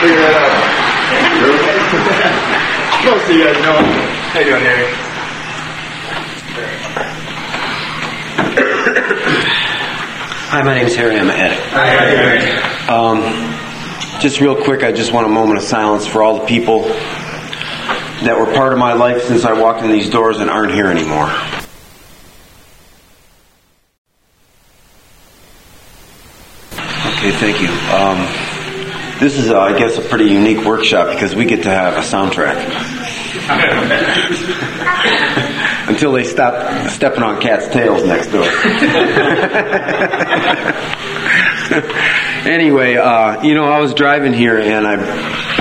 figure it out. Most of you guys know. How you doing, Harry? Hi, my name is Harry. I'm an addict. Hi, Harry. Um, just real quick, I just want a moment of silence for all the people that were part of my life since I walked in these doors and aren't here anymore. Okay, thank you. Um, this is, uh, I guess, a pretty unique workshop because we get to have a soundtrack. Until they stop stepping on cats' tails next door. anyway, uh, you know, I was driving here and I,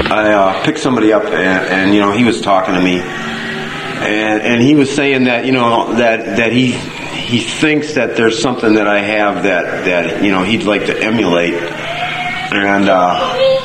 I uh, picked somebody up and, and, you know, he was talking to me. And, and he was saying that, you know, that, that he, he thinks that there's something that I have that, that, you know, he'd like to emulate. And, uh,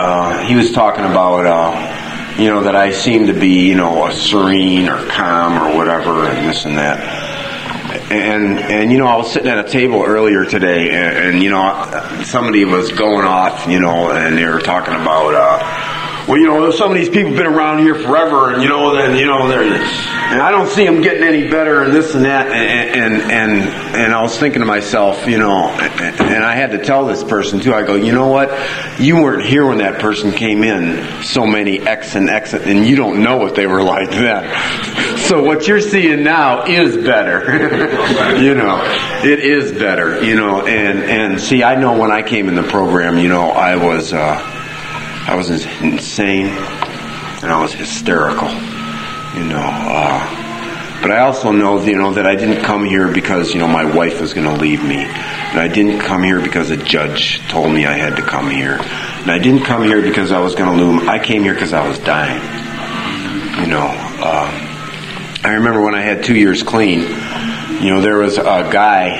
uh, he was talking about, uh, you know, that I seem to be, you know, a serene or calm or whatever and this and that. And, and, you know, I was sitting at a table earlier today and, and you know, somebody was going off, you know, and they were talking about, uh, well, you know, some of these people have been around here forever, and you know, then you know, they're, and I don't see them getting any better, and this and that, and and and, and I was thinking to myself, you know, and I had to tell this person too. I go, you know what? You weren't here when that person came in. So many X and X, and you don't know what they were like then. So what you're seeing now is better. you know, it is better. You know, and and see, I know when I came in the program, you know, I was. Uh, I was insane and I was hysterical, you know. Uh, but I also know, you know, that I didn't come here because, you know, my wife was going to leave me. And I didn't come here because a judge told me I had to come here. And I didn't come here because I was going to loom. I came here because I was dying. You know, uh, I remember when I had two years clean, you know, there was a guy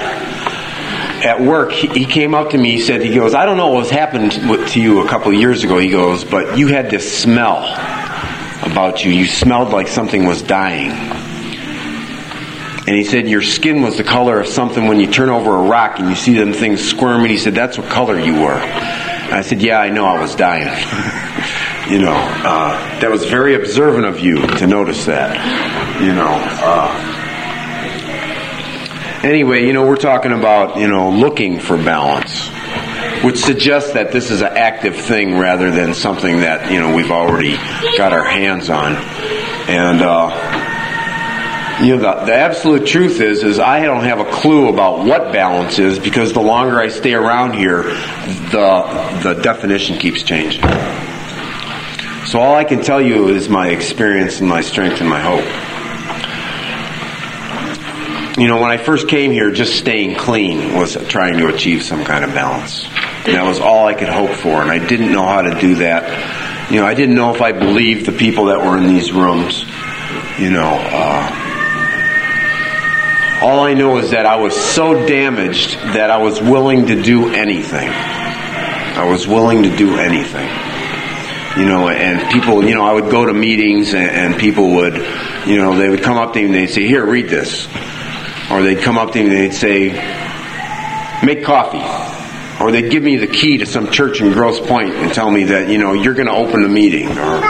at work, he, came up to me. He said, "He goes, I don't know what was happened to you a couple of years ago." He goes, "But you had this smell about you. You smelled like something was dying." And he said, "Your skin was the color of something when you turn over a rock and you see them things squirm." And he said, "That's what color you were." I said, "Yeah, I know. I was dying." you know, uh, that was very observant of you to notice that. You know. Uh, Anyway, you know, we're talking about, you know, looking for balance, which suggests that this is an active thing rather than something that, you know, we've already got our hands on. And, uh, you know, the, the absolute truth is, is I don't have a clue about what balance is because the longer I stay around here, the, the definition keeps changing. So all I can tell you is my experience and my strength and my hope you know, when I first came here, just staying clean was trying to achieve some kind of balance. And that was all I could hope for, and I didn't know how to do that. You know, I didn't know if I believed the people that were in these rooms. You know, uh, all I know is that I was so damaged that I was willing to do anything. I was willing to do anything. You know, and people, you know, I would go to meetings and, and people would, you know, they would come up to me and they'd say, here, read this or they'd come up to me and they'd say, make coffee. Or they'd give me the key to some church in Grosse Pointe and tell me that, you know, you're going to open the meeting. Or,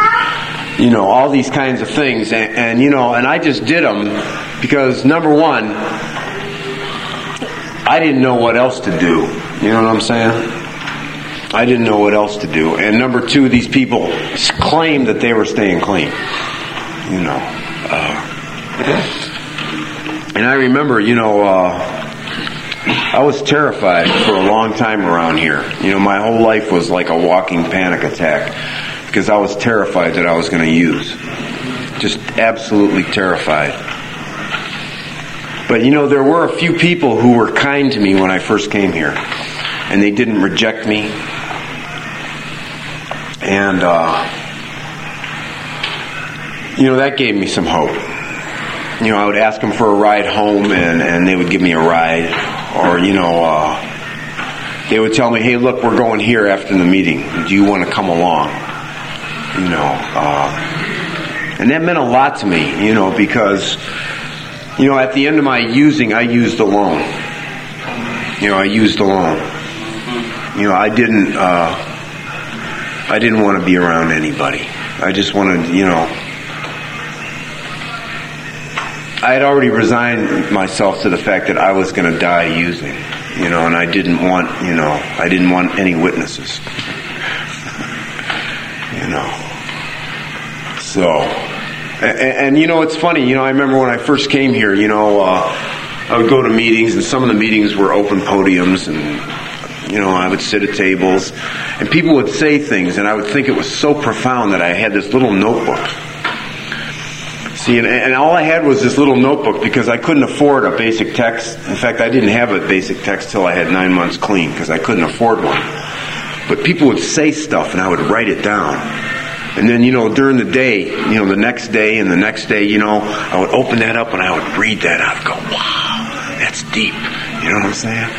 you know, all these kinds of things. And, and, you know, and I just did them because, number one, I didn't know what else to do. You know what I'm saying? I didn't know what else to do. And number two, these people claimed that they were staying clean. You know. Uh, and I remember, you know, uh, I was terrified for a long time around here. You know, my whole life was like a walking panic attack because I was terrified that I was going to use. Just absolutely terrified. But you know, there were a few people who were kind to me when I first came here, and they didn't reject me. And, uh, you know, that gave me some hope you know, I would ask them for a ride home and, and they would give me a ride. Or, you know, uh, they would tell me, hey, look, we're going here after the meeting. Do you want to come along? You know, uh, and that meant a lot to me, you know, because, you know, at the end of my using, I used alone. You know, I used alone. You know, I didn't, uh, I didn't want to be around anybody. I just wanted, you know, I had already resigned myself to the fact that I was going to die using, you know, and I didn't want, you know, I didn't want any witnesses. you know. So, and, and, you know, it's funny, you know, I remember when I first came here, you know, uh, I would go to meetings, and some of the meetings were open podiums, and, you know, I would sit at tables, and people would say things, and I would think it was so profound that I had this little notebook See, and, and, all I had was this little notebook because I couldn't afford a basic text. In fact, I didn't have a basic text till I had nine months clean because I couldn't afford one. But people would say stuff and I would write it down. And then, you know, during the day, you know, the next day and the next day, you know, I would open that up and I would read that. I would go, wow, that's deep. You know what I'm saying?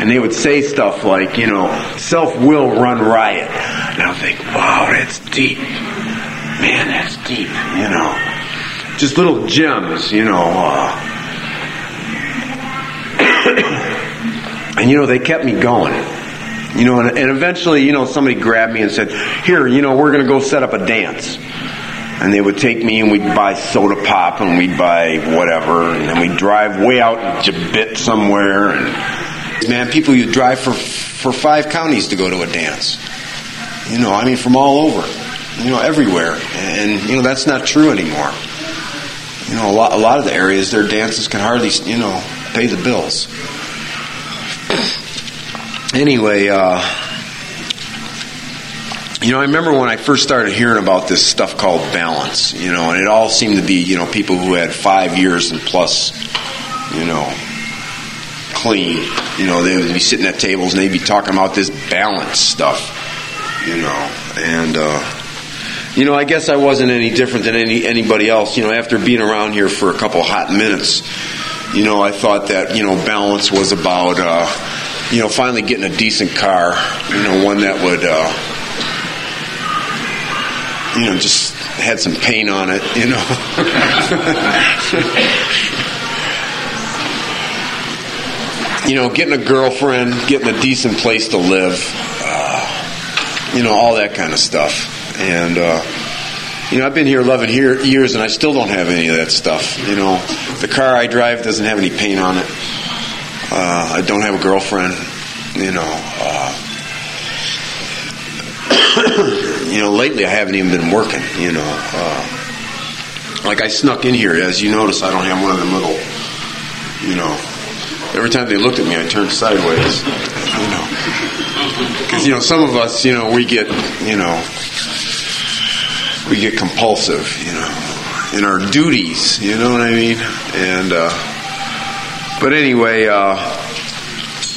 And they would say stuff like, you know, self will run riot. And I would think, wow, that's deep. Man, that's deep, you know just little gems, you know. Uh, and you know, they kept me going. You know, and, and eventually, you know, somebody grabbed me and said, "Here, you know, we're going to go set up a dance." And they would take me and we'd buy soda pop and we'd buy whatever, and then we'd drive way out to Jabit somewhere. And man, people you drive for for five counties to go to a dance. You know, I mean, from all over, you know, everywhere, and you know that's not true anymore you know, a lot, a lot of the areas, their dances can hardly, you know, pay the bills. Anyway, uh, you know, I remember when I first started hearing about this stuff called balance, you know, and it all seemed to be, you know, people who had five years and plus, you know, clean. You know, they would be sitting at tables and they'd be talking about this balance stuff, you know, and, uh, you know, I guess I wasn't any different than any anybody else. You know, after being around here for a couple hot minutes, you know, I thought that you know balance was about uh, you know finally getting a decent car. You know, one that would uh, you know just had some paint on it. You know. you know, getting a girlfriend, getting a decent place to live, uh, you know, all that kind of stuff. And, uh, you know, I've been here 11 here, years and I still don't have any of that stuff. You know, the car I drive doesn't have any paint on it. Uh, I don't have a girlfriend. You know, uh, you know, lately I haven't even been working. You know, uh, like I snuck in here. As you notice, I don't have one of them little, you know, every time they looked at me, I turned sideways. You know, because you know some of us, you know, we get, you know, we get compulsive, you know, in our duties. You know what I mean? And uh, but anyway, uh,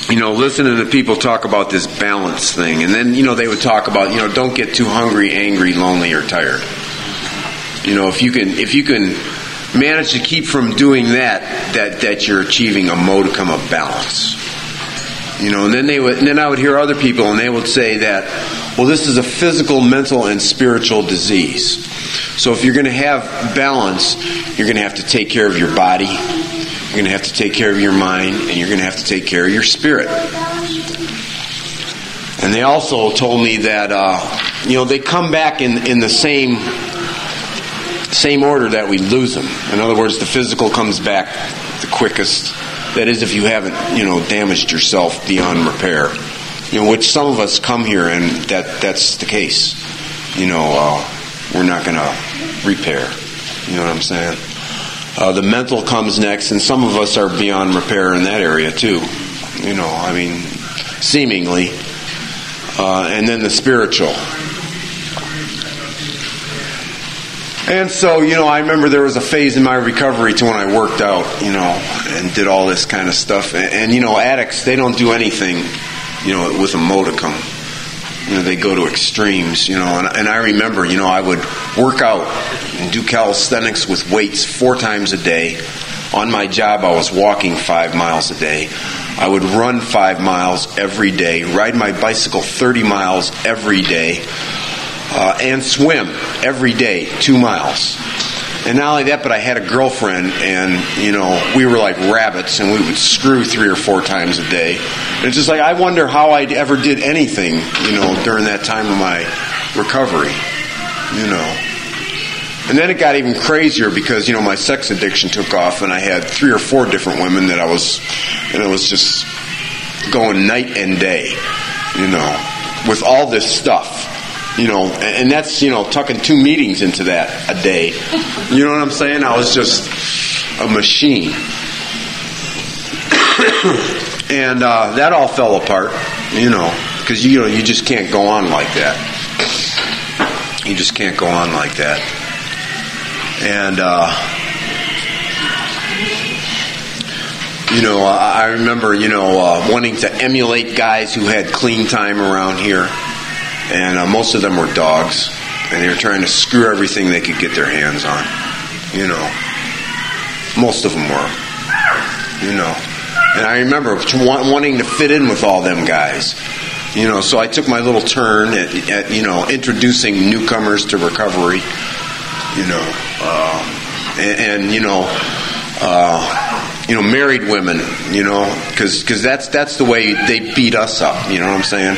you know, listening to people talk about this balance thing, and then you know they would talk about you know don't get too hungry, angry, lonely, or tired. You know, if you can if you can manage to keep from doing that, that that you're achieving a modicum of balance. You know, and then they would, then I would hear other people, and they would say that, well, this is a physical, mental, and spiritual disease. So if you're going to have balance, you're going to have to take care of your body, you're going to have to take care of your mind, and you're going to have to take care of your spirit. And they also told me that, uh, you know, they come back in in the same same order that we lose them. In other words, the physical comes back the quickest that is, if you haven't, you know, damaged yourself beyond repair. You know, which some of us come here and that that's the case. You know, uh, we're not going to repair. You know what I'm saying? Uh, the mental comes next, and some of us are beyond repair in that area too. You know, I mean, seemingly. Uh, and then the spiritual. And so, you know, I remember there was a phase in my recovery to when I worked out, you know, and did all this kind of stuff. And, and you know, addicts, they don't do anything, you know, with a modicum. You know, they go to extremes, you know, and, and I remember, you know, I would work out and do calisthenics with weights four times a day. On my job, I was walking five miles a day. I would run five miles every day, ride my bicycle 30 miles every day uh, and swim every day, two miles. And not only that, but I had a girlfriend, and you know, we were like rabbits, and we would screw three or four times a day. And it's just like I wonder how I ever did anything, you know, during that time of my recovery, you know. And then it got even crazier because, you know, my sex addiction took off and I had three or four different women that I was, and it was just going night and day, you know, with all this stuff. You know, and that's, you know, tucking two meetings into that a day. You know what I'm saying? I was just a machine. and uh, that all fell apart, you know, because, you know, you just can't go on like that. You just can't go on like that. And, uh, you know, I remember, you know, uh, wanting to emulate guys who had clean time around here. And uh, most of them were dogs. And they were trying to screw everything they could get their hands on. You know, most of them were. You know. And I remember wanting to fit in with all them guys. You know, so I took my little turn at, at you know, introducing newcomers to recovery. You know, uh, and, and, you know, uh, you know, married women, you know, because cause that's that's the way they beat us up. You know what I'm saying?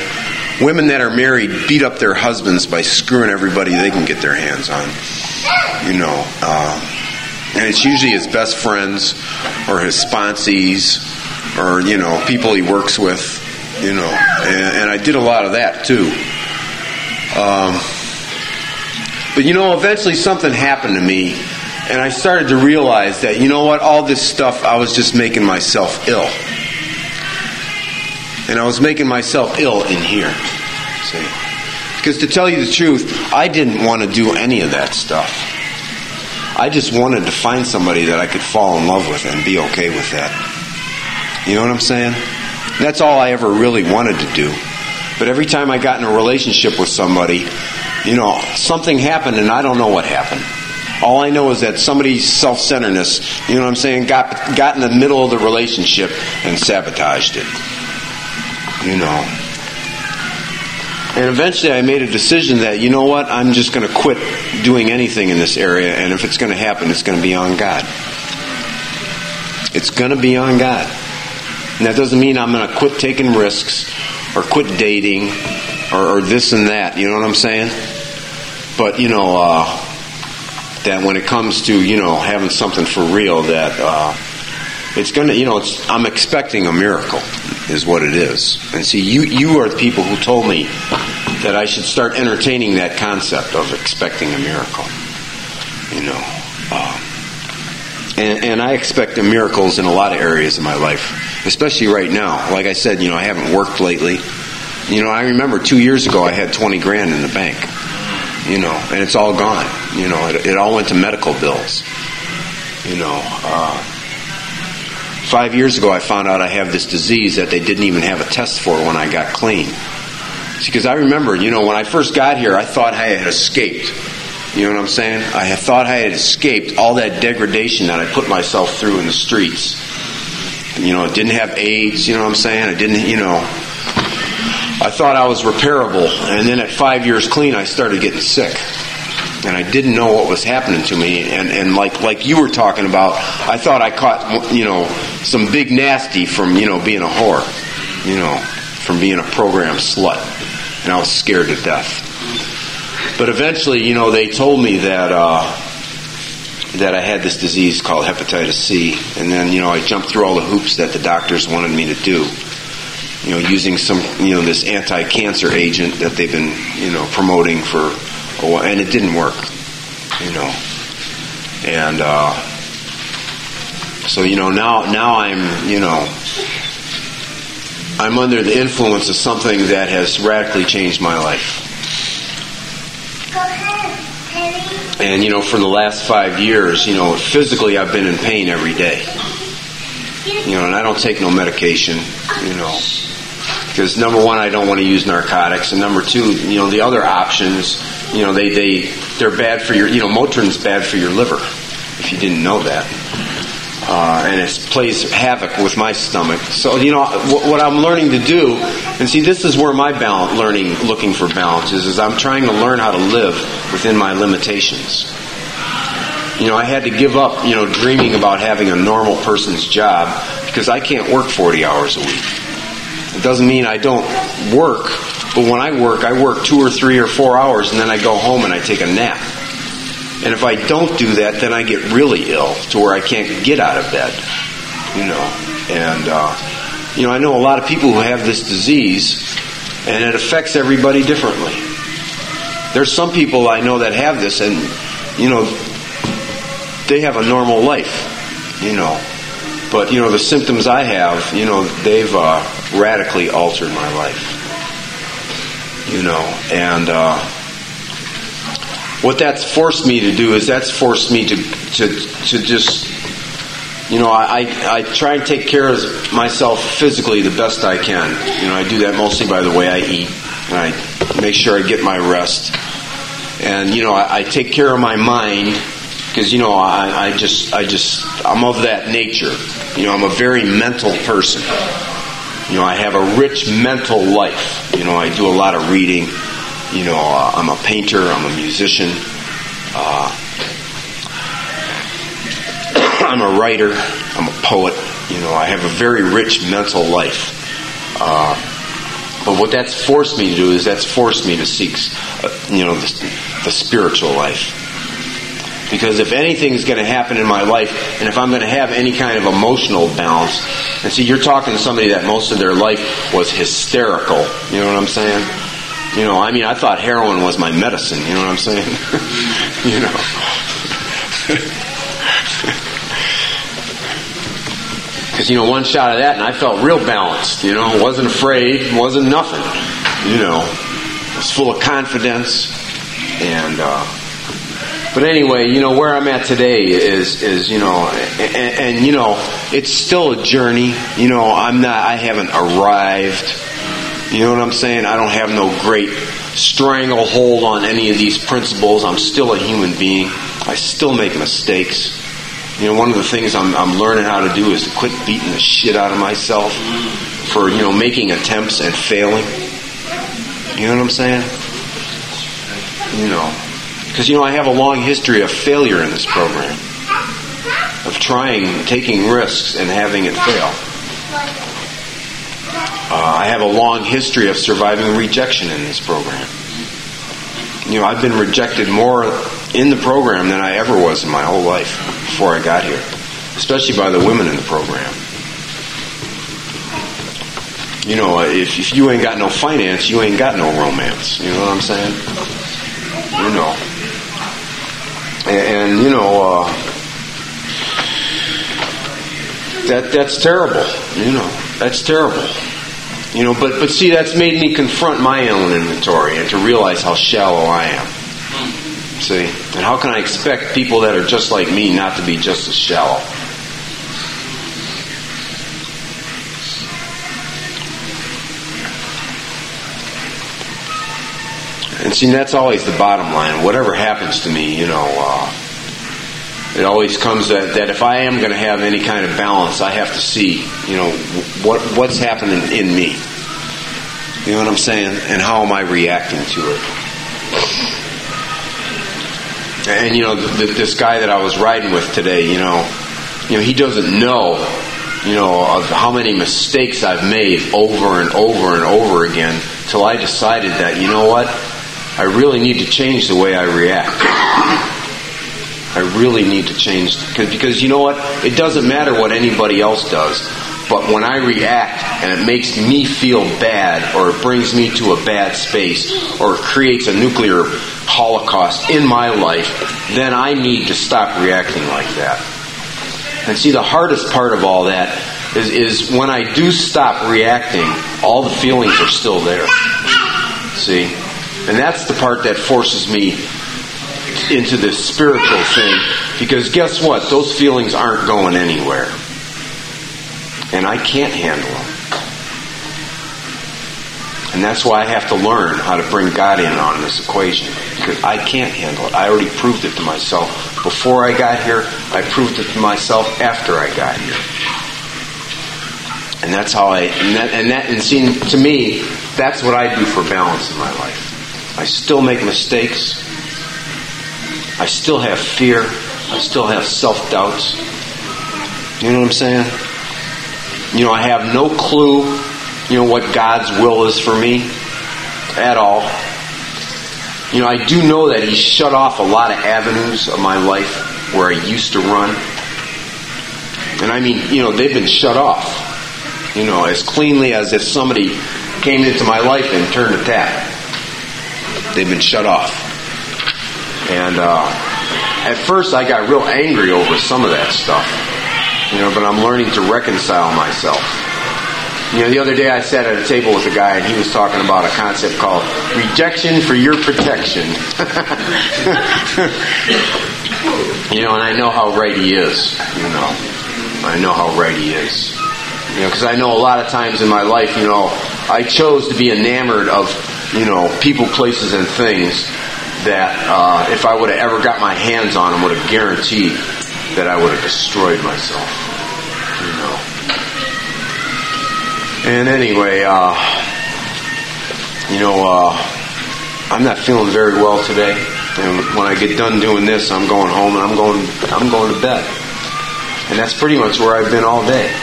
Women that are married beat up their husbands by screwing everybody they can get their hands on. You know, uh, and it's usually his best friends or his sponsees or you know people he works with. You know, and, and I did a lot of that too. Um, but you know, eventually something happened to me, and I started to realize that, you know what, all this stuff, I was just making myself ill. And I was making myself ill in here. See? Because to tell you the truth, I didn't want to do any of that stuff. I just wanted to find somebody that I could fall in love with and be okay with that. You know what I'm saying? That's all I ever really wanted to do. But every time I got in a relationship with somebody, you know, something happened and I don't know what happened. All I know is that somebody's self-centeredness, you know what I'm saying, got got in the middle of the relationship and sabotaged it. You know. And eventually I made a decision that, you know what, I'm just going to quit doing anything in this area, and if it's going to happen, it's going to be on God. It's going to be on God. And that doesn't mean I'm going to quit taking risks or quit dating or, or this and that. You know what I'm saying? But you know uh, that when it comes to you know having something for real, that uh, it's going to you know it's, I'm expecting a miracle is what it is. And see, you you are the people who told me that I should start entertaining that concept of expecting a miracle. You know. Uh, and, and, I expect miracles in a lot of areas of my life, especially right now. Like I said, you know, I haven't worked lately. You know, I remember two years ago I had 20 grand in the bank you know, and it's all gone. You know, it, it all went to medical bills. You know, uh, five years ago I found out I have this disease that they didn't even have a test for when I got clean. Because I remember, you know, when I first got here, I thought I had escaped. You know what I'm saying? I had thought I had escaped all that degradation that I put myself through in the streets. You know, I didn't have AIDS, you know what I'm saying? I didn't, you know, I thought I was repairable, and then at five years clean, I started getting sick, and I didn't know what was happening to me. And and like like you were talking about, I thought I caught you know some big nasty from you know being a whore, you know, from being a program slut, and I was scared to death. But eventually, you know, they told me that. Uh, that I had this disease called hepatitis C, and then you know I jumped through all the hoops that the doctors wanted me to do you know, using some, you know, this anti-cancer agent that they've been, you know, promoting for and it didn't work, you know. And uh, so, you know, now now I'm, you know, I'm under the influence of something that has radically changed my life. And you know, for the last five years, you know, physically I've been in pain every day. You know, and I don't take no medication. You know, because number one, I don't want to use narcotics, and number two, you know, the other options, you know, they they they're bad for your, you know, Motrin's bad for your liver. If you didn't know that, uh, and it plays havoc with my stomach. So you know, what, what I'm learning to do, and see, this is where my balance, learning, looking for balance is, is I'm trying to learn how to live within my limitations. You know, I had to give up, you know, dreaming about having a normal person's job because I can't work 40 hours a week. It doesn't mean I don't work But when I work, I work two or three or four hours and then I go home and I take a nap. And if I don't do that, then I get really ill to where I can't get out of bed. You know, and uh, you know, I know a lot of people who have this disease, and it affects everybody differently. There's some people I know that have this, and you know, they have a normal life. You know, but you know the symptoms I have, you know, they've uh, radically altered my life. You know, and. Uh, what that's forced me to do is that's forced me to to to just you know I, I try and take care of myself physically the best I can. You know I do that mostly by the way I eat and I make sure I get my rest and you know I, I take care of my mind because you know I, I just I just I'm of that nature. You know I'm a very mental person. You know I have a rich mental life. You know I do a lot of reading. You know, uh, I'm a painter, I'm a musician, uh, I'm a writer, I'm a poet. You know, I have a very rich mental life. Uh, but what that's forced me to do is that's forced me to seek, uh, you know, the, the spiritual life. Because if anything's going to happen in my life, and if I'm going to have any kind of emotional balance, and see, you're talking to somebody that most of their life was hysterical. You know what I'm saying? You know, I mean, I thought heroin was my medicine. You know what I'm saying? you know. Because, you know, one shot of that and I felt real balanced. You know, wasn't afraid, wasn't nothing. You know, was full of confidence. And, uh, but anyway, you know, where I'm at today is, is, you know, and, and, you know, it's still a journey. You know, I'm not, I haven't arrived you know what I'm saying? I don't have no great stranglehold on any of these principles. I'm still a human being. I still make mistakes. You know, one of the things I'm, I'm learning how to do is to quit beating the shit out of myself for, you know, making attempts and failing. You know what I'm saying? You know, because, you know, I have a long history of failure in this program, of trying, taking risks, and having it fail. Uh, I have a long history of surviving rejection in this program. You know, I've been rejected more in the program than I ever was in my whole life before I got here, especially by the women in the program. You know, if, if you ain't got no finance, you ain't got no romance. You know what I'm saying? You know. And, and you know, uh, that that's terrible. You know, that's terrible. You know, but, but see, that's made me confront my own inventory and to realize how shallow I am. See? And how can I expect people that are just like me not to be just as shallow? And see, that's always the bottom line. Whatever happens to me, you know, uh, it always comes that, that if I am going to have any kind of balance, I have to see, you know, what what's happening in me. You know what I'm saying? And how am I reacting to it? And you know, this guy that I was riding with today, you know, you know, he doesn't know, you know, of how many mistakes I've made over and over and over again till I decided that, you know what, I really need to change the way I react. I really need to change because, because you know what? It doesn't matter what anybody else does, but when I react and it makes me feel bad or it brings me to a bad space or creates a nuclear holocaust in my life, then I need to stop reacting like that. And see, the hardest part of all that is, is when I do stop reacting, all the feelings are still there. See? And that's the part that forces me into this spiritual thing because guess what? Those feelings aren't going anywhere. And I can't handle them. And that's why I have to learn how to bring God in on this equation because I can't handle it. I already proved it to myself before I got here. I proved it to myself after I got here. And that's how I and that and that and seeing to me, that's what I do for balance in my life. I still make mistakes. I still have fear. I still have self doubts. You know what I'm saying? You know, I have no clue, you know, what God's will is for me. at all. You know, I do know that He's shut off a lot of avenues of my life where I used to run. And I mean, you know, they've been shut off. You know, as cleanly as if somebody came into my life and turned a tap. They've been shut off. And uh, at first I got real angry over some of that stuff. You know, but I'm learning to reconcile myself. You know, the other day I sat at a table with a guy and he was talking about a concept called rejection for your protection. you know, and I know how right he is. You know, I know how right he is. You know, because I know a lot of times in my life, you know, I chose to be enamored of, you know, people, places, and things that uh, if I would have ever got my hands on them, would have guaranteed that I would have destroyed myself. You know. And anyway, uh, you know, uh, I'm not feeling very well today. And when I get done doing this, I'm going home and I'm going, I'm going to bed. And that's pretty much where I've been all day.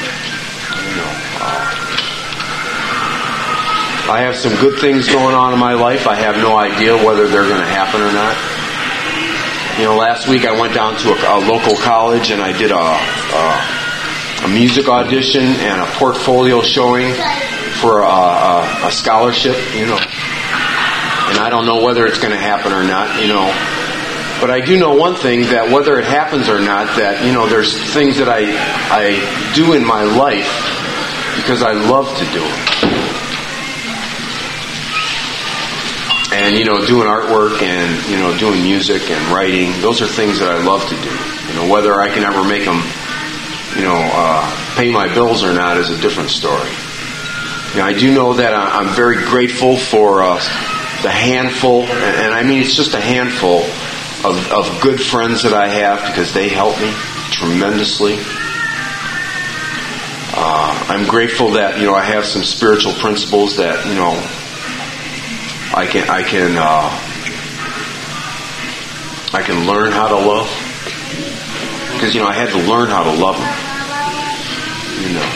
I have some good things going on in my life. I have no idea whether they're going to happen or not. You know, last week I went down to a, a local college and I did a, a, a, music audition and a portfolio showing for a, a scholarship. You know, and I don't know whether it's going to happen or not. You know, but I do know one thing that whether it happens or not, that you know, there's things that I I do in my life because I love to do it. And you know doing artwork and you know doing music and writing those are things that i love to do. You know whether i can ever make them you know uh, pay my bills or not is a different story. You know, i do know that i'm very grateful for uh, the handful and i mean it's just a handful of, of good friends that i have because they help me tremendously. Uh, i'm grateful that you know i have some spiritual principles that you know I can I can uh, I can learn how to love because you know I had to learn how to love him. You know,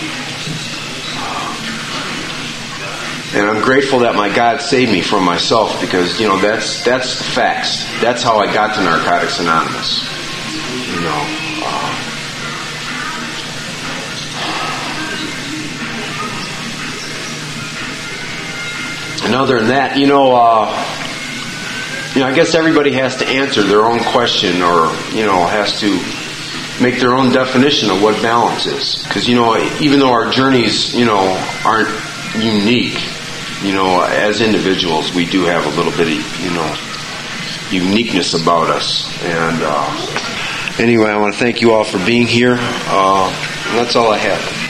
and I'm grateful that my God saved me from myself because you know that's that's facts. That's how I got to Narcotics Anonymous. You know. And other than that, you know, uh, you know, I guess everybody has to answer their own question, or you know, has to make their own definition of what balance is. Because you know, even though our journeys, you know, aren't unique, you know, as individuals, we do have a little bit of, you know, uniqueness about us. And uh, anyway, I want to thank you all for being here. Uh, that's all I have.